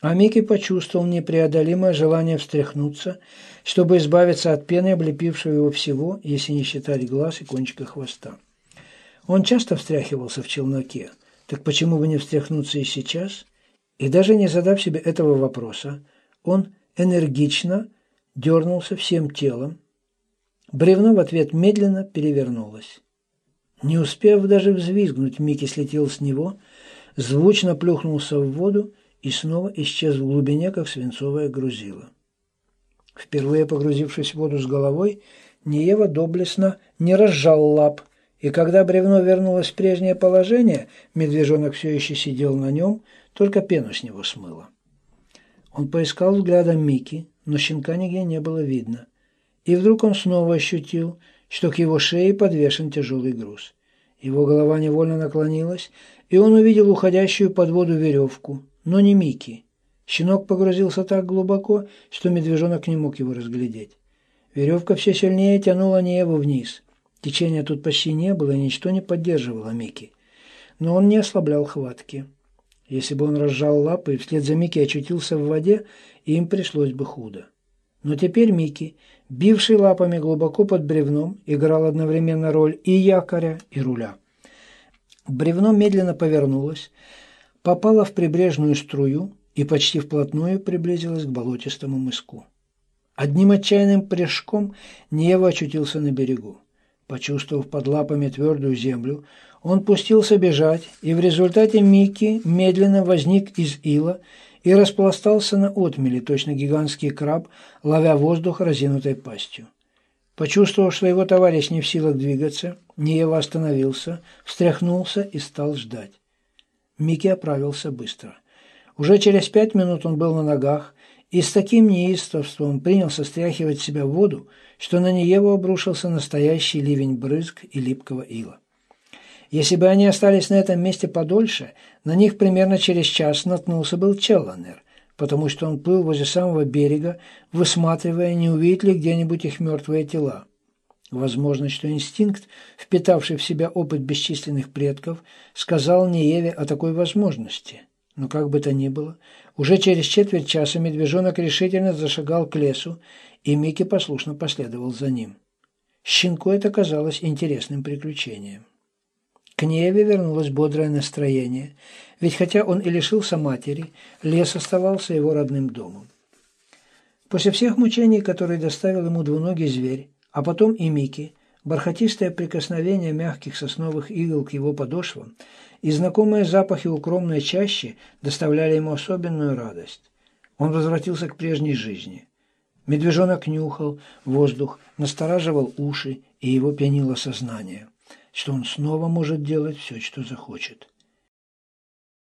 А Микки почувствовал непреодолимое желание встряхнуться, чтобы избавиться от пены, облепившего его всего, если не считать глаз и кончика хвоста. Он часто встряхивался в челноке, так почему бы не встряхнуться и сейчас? И даже не задав себе этого вопроса, он энергично дернулся всем телом. Бревно в ответ медленно перевернулось. Не успев даже взвизгнуть, Микки слетел с него, звучно плюхнулся в воду и снова исчез в глубине, как свинцовое грузило. Впервые погрузившись в воду с головой, Ниева доблестно не разжал лап, и когда бревно вернулось в прежнее положение, медвежонок все еще сидел на нем, только пену с него смыло. Он поискал взглядом Мики, но щенка нигде не было видно. И вдруг он снова ощутил, что к его шее подвешен тяжелый груз. Его голова невольно наклонилась, и он увидел уходящую под воду веревку, но не Мики. Щенок погрузился так глубоко, что медвежонок не мог его разглядеть. Веревка все сильнее тянула Неву вниз. Течения тут почти не было, и ничто не поддерживало Мики. Но он не ослаблял хватки. Если бы он разжал лапы и вслед за Мики очутился в воде, им пришлось бы худо. Но теперь Мики, бивший лапами глубоко под бревном, играл одновременно роль и якоря, и руля. Бревно медленно повернулось, попало в прибрежную струю и почти вплотную приблизилось к болотистому мыску. Одним отчаянным прыжком Нева очутился на берегу. Почувствовав под лапами твердую землю, он пустился бежать, и в результате Микки медленно возник из ила и распластался на отмели, точно гигантский краб, ловя воздух разинутой пастью. Почувствовав, что его товарищ не в силах двигаться, Ниева остановился, встряхнулся и стал ждать. Микки оправился быстро. Уже через пять минут он был на ногах и с таким неистовством принялся стряхивать себя в воду, что на Ниеву обрушился настоящий ливень брызг и липкого ила. Если бы они остались на этом месте подольше, на них примерно через час наткнулся был Челланер, потому что он плыл возле самого берега, высматривая, не увидит ли где-нибудь их мертвые тела. Возможно, что инстинкт, впитавший в себя опыт бесчисленных предков, сказал Нееве о такой возможности. Но как бы то ни было, уже через четверть часа медвежонок решительно зашагал к лесу, и Микки послушно последовал за ним. Щенку это казалось интересным приключением. К Неве вернулось бодрое настроение, ведь хотя он и лишился матери, лес оставался его родным домом. После всех мучений, которые доставил ему двуногий зверь, а потом и Микки, бархатистое прикосновение мягких сосновых игл к его подошвам и знакомые запахи укромной чащи доставляли ему особенную радость. Он возвратился к прежней жизни. Медвежонок нюхал воздух, настораживал уши, и его пьянило сознание – что он снова может делать все, что захочет.